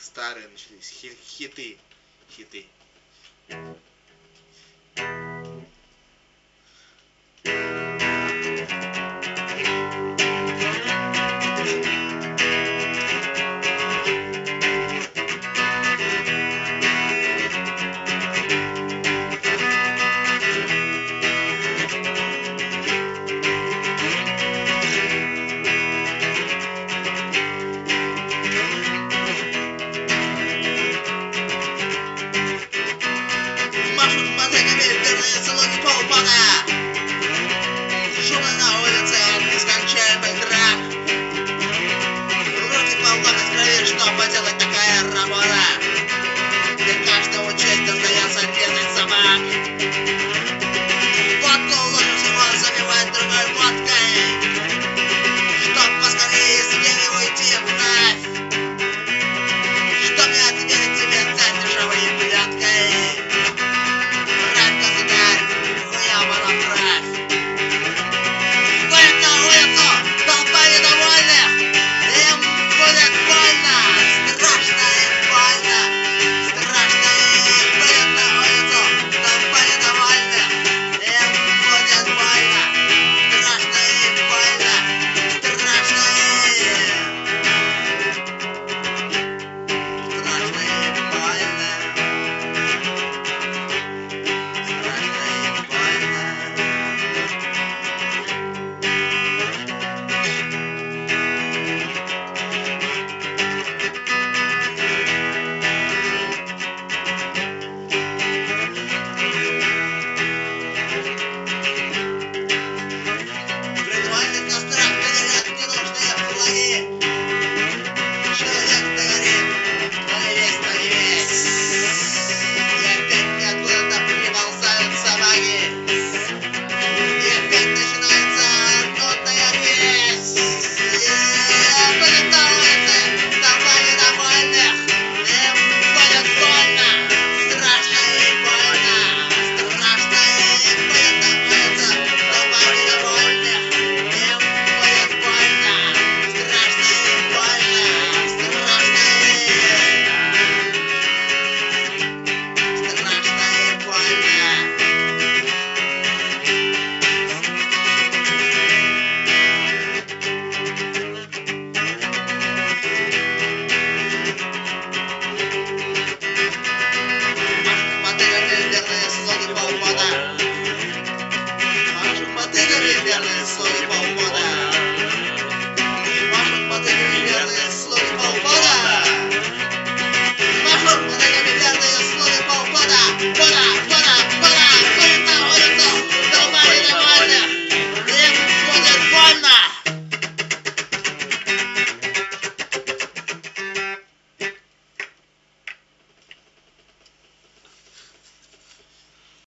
Старые начались. Хи- Хиты. Хиты. My nigga is different, so let's pull